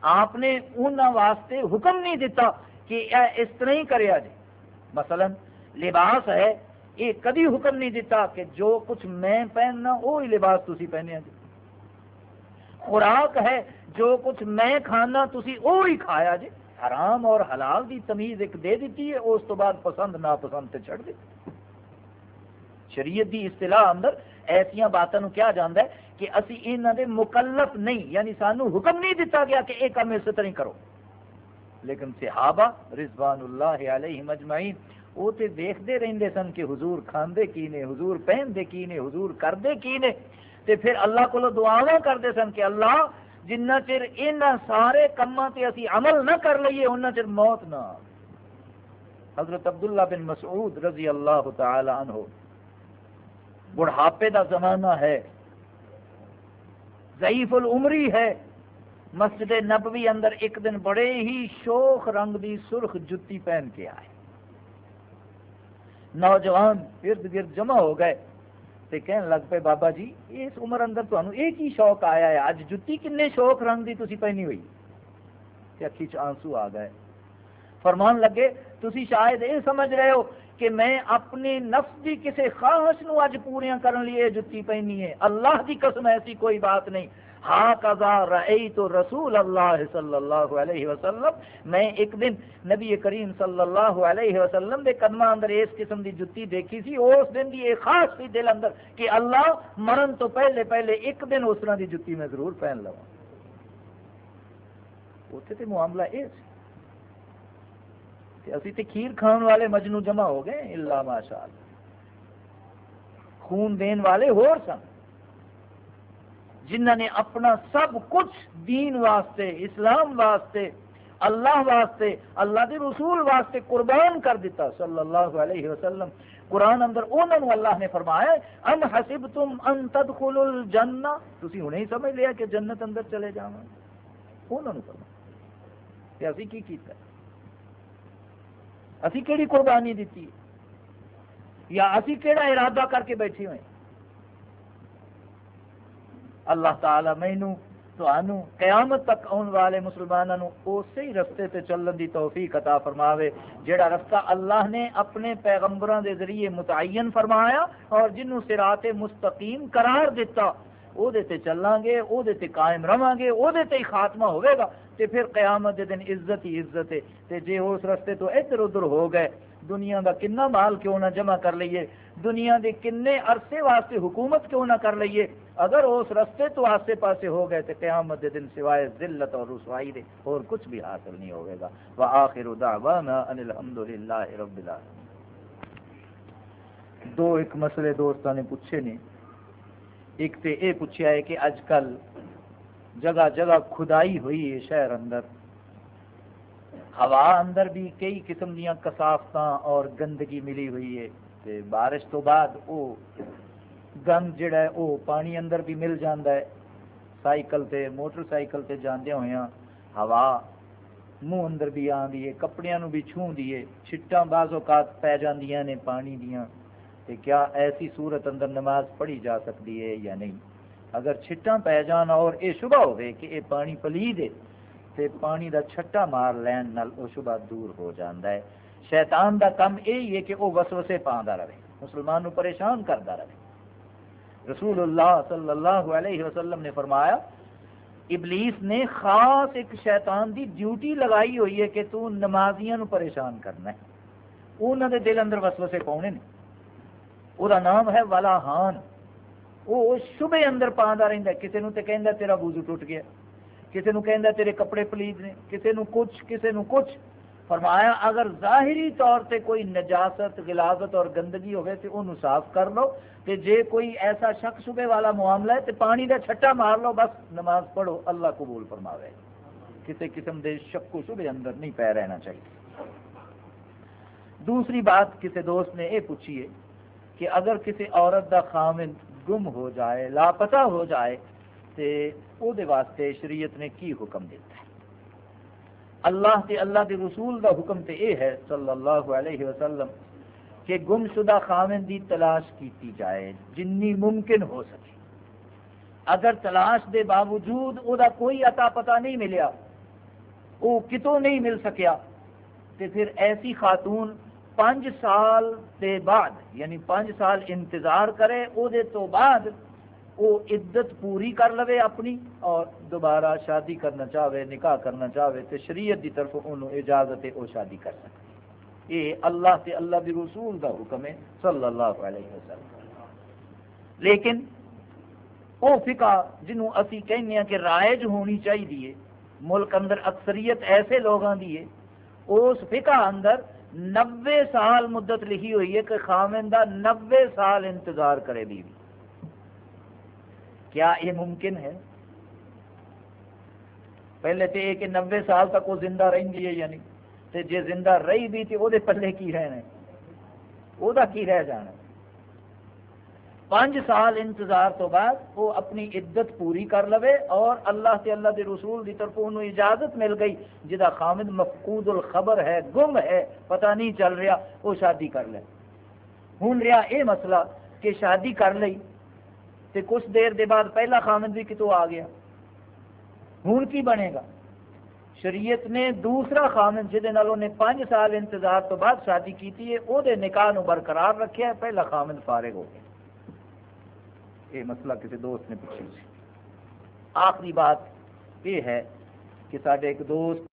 آپ نے انہوں واسطے حکم نہیں دیتا کہ اے اس طرح ہی کریا جی مثلا لباس ہے، یہ کدی حکم نہیں دیتا کہ جو کچھ میں پہننا وہی لباس تھی پہنے جی خوراک ہے، جو کچھ میں کھانا تھی وہی کھایا جی حرام اور حلال دی تمیز ایک دے دیتی ہے، اس تو بعد پسند، ناپسند تے چھڑ دیتی۔ شریعت دی اصطلاح اندر ایسا باتوں کیا جانا ہے کہ اسی انہوں دے مکلف نہیں یعنی سانو حکم نہیں دیتا گیا کہ ایک کام اس طرح کرو۔ لیکن صحابہ رضوان اللہ علیہ مجمعین وہ تو دیکھتے رہتے سن کہ حضور کھاندے کی نے، حضور پہنتے کی نے، حضور کرتے کی نے۔ تے پھر اللہ کو دعا کرتے سن کہ اللہ، جنہ چر ان سارے کما تے اسی عمل نہ کر لیے ان چر موت نہ۔ حضرت عبداللہ بن مسعود رضی اللہ تعالی عنہ، بڑھاپے دا زمانہ ہے۔ ضعیف العمری ہے۔ مسجد نبوی اندر ایک دن بڑے ہی شوخ رنگ دی سرخ جتی پہن کے آئے۔ نوجوان ارد گرد جمع ہو گئے تے کہنے لگ پے بابا جی اس عمر اندر تو ایک ہی شوق آیا ہے۔ اج جتی کنے شوق رنگ دی تسی پہنی ہوئی۔ تے اکھی چ آنسو آ گئے۔ فرمان لگے، تسی شاید یہ سمجھ رہے ہو کہ میں اپنی نفس دی کسی خواہش نو اج پوریاں کرن لیے جتی پہنی ہے۔ اللہ دی قسم ایسی کوئی بات نہیں۔ ہا کزا رئی تو رسول اللہ صلی اللہ علیہ وسلم۔ میں ایک دن نبی کریم صلی اللہ علیہ وسلم دے قدمہ اندر اس قسم دی جتی دیکھی سی۔ اس دن دی ایک خاص سی دل اندر کہ اللہ مرن تو پہلے پہلے ایک دن اس طرح دی جتی میں ضرور پہن لوں اتنے تو معاملہ یہ اسی تے کھیر کھان والے مجنو جمع ہو گئے، اللہ ماشاء اللہ خون دین والے ہور سن۔ جنہ نے اپنا سب کچھ دین واسطے، اسلام واسطے، اللہ واسطے، اللہ کے رسول واسطے قربان کر دیتا، صلی اللہ علیہ وسلم۔ قرآن اندر انہوں اللہ نے فرمایا ام حسب تم ان تدخل الجنہ تسی انہیں ہی سمجھ لیا کہ جنت اندر چلے جاؤں انہوں نے فرمایا۔ کہ اسی کی کیتا ہے؟ اسی کیڑی قربانی دیتی یا اسی کیڑا ارادہ کر کے بیٹھے ہوئے اللہ تعالی مینو تو قیامت تک آن والے مسلمانوں اسی رستے تے چلن دی توفیق عطا فرماوے جڑا رستہ اللہ نے اپنے پیغمبروں دے ذریعے متعین فرمایا اور جنوں سرات مستقیم قرار دیتا او دے گے او دے تے قائم رواں گے او دے تے ہی خاتمہ ہوئے گا۔ تے پھر قیامت دے دن عزت ہی عزت ہے۔ تے جے اس رستے تو ادھر ادھر ہو گئے، دنیا دا کنا مال کیوں نہ جمع کر لئیے دنیا دے کنے عرصے واسطے حکومت کیوں نہ کر لئیے اگر اس رستے تو آسے پاسے ہو گئے تو قیامت دے دن سوائے ذلت اور رسوائی دے، اور کچھ بھی حاصل نہیں ہوئے گا۔ وآخر دعوانا ان الحمدللہ رب العالمین۔ دو ایک مسئلے دوستان نے پوچھے نہیں ایک تے اے پوچھا ہے کہ اج کل جگہ جگہ کھدائی ہوئی ہے شہر اندر۔ ہوا اندر بھی کئی قسم دیا کسافت اور گندگی ملی ہوئی ہے تے بارش تو بعد وہ گند جڑا ہے وہ پانی اندر بھی مل جاتا ہے۔ سائیکل تے، موٹر سائیکل تے جاندے ہوئے ہوا منہ اندر بھی آدھی ہے کپڑے بھی چھو دیے چھٹاں بعض اوقات پی جاندیاں نے پانی دیاں۔ تے کیا ایسی صورت اندر نماز پڑھی جا سکتی ہے یا نہیں؟ اگر چھٹاں پی جان اور یہ شبہ ہوئے کہ یہ پانی پلی دے تے پانی دا چھٹا مار لین نال او شبہ دور ہو جاندا ہے۔ شیطان دا کم یہی ہے کہ وہ وسوسے پاندا رہے مسلمان نو پریشان کردا رہے۔ رسول اللہ صلی اللہ علیہ وسلم نے فرمایا، ابلیس نے خاص ایک شیطان دی ڈیوٹی لگائی ہوئی ہے کہ تو نمازیاں نو پریشان کرنا ہے۔ انہوں دے دل اندر وسوسے پاؤنے نے۔ وہ نام ہے والا ہان وہ شبے اندر پاندا رہندا ہے کسے نو تے کہندا تیرا وضو ٹوٹ گیا کسی نو کہندا تیرے کپڑے پلیت نے کسی نو کچھ کسی نو کچھ فرمایا اگر ظاہری طور سے کوئی نجاست غلاظت اور گندگی ہوئے تو انہوں صاف کر لو تے جے کوئی ایسا شک شبے والا معاملہ ہے تو پانی کا چھٹا مار لو بس نماز پڑھو اللہ قبول فرماوے کسی قسم دے شک و شبے اندر نہیں پہ رہنا چاہیے دوسری بات کسی دوست نے یہ پوچھی ہے کہ اگر کسی عورت دا خامن گم ہو جائے، لاپتہ ہو جائے تو او دے واسطے شریعت نے کی حکم دیتا ہے؟ اللہ تے اللہ کے رسول دا حکم تے اے ہے صلی اللہ علیہ وسلم کہ گم شدہ خامن دی تلاش کیتی جائے جنی ممکن ہو سکے۔ اگر تلاش دے باوجود او دا کوئی عطا پتہ نہیں ملیا وہ کتوں نہیں مل سکیا تو پھر ایسی خاتون پانچ سال دے بعد یعنی پانچ سال انتظار کرے او دے تو بعد وہ عدت پوری کر لوے اپنی اور دوبارہ شادی کرنا چاہے نکاح کرنا چاہے تو شریعت دی طرف انہوں اجازت ہے وہ شادی کر سکتے یہ اللہ سے اللہ بھی رسول دا حکم ہے، صلی اللہ علیہ وسلم۔ لیکن وہ فقہ جنہوں اسی کہنے ہیں کہ رائج ہونی چاہیے، ملک اندر اکثریت ایسے لوگوں کی ہے، اس فقہ اندر نبے سال مدت لکھی ہوئی ہے کہ خامندہ نبے سال انتظار کرے بیوی۔ کیا یہ ممکن ہے؟ پہلے تو یہ کہ نبے سال تک وہ زندہ رہی ہے یعنی تے جے زندہ رہی بھی تو وہ پلے کی رہنا وہ کی رہ جانا پانچ سال انتظار تو بعد وہ اپنی عدت پوری کر لوے اور اللہ سے اللہ کے رسول کی طرف انہوں اجازت مل گئی جہاں خامد مفقود الخبر ہے، گم ہے، پتہ نہیں چل رہا، وہ شادی کر لے۔ ہوں رہا یہ مسئلہ کہ شادی کر لی تے کچھ دیر دے بعد پہلا خامد بھی کتوں آ گیا۔ ہوں کی بنے گا؟ شریعت نے دوسرا خامد جہد پانچ سال انتظار تو بعد شادی کی وہ نکاح نو برقرار رکھا ہے، پہلا خامد فارغ ہو گیا۔ یہ مسئلہ کسی دوست نے پوچھی آخری بات یہ ہے کہ سارے ایک دوست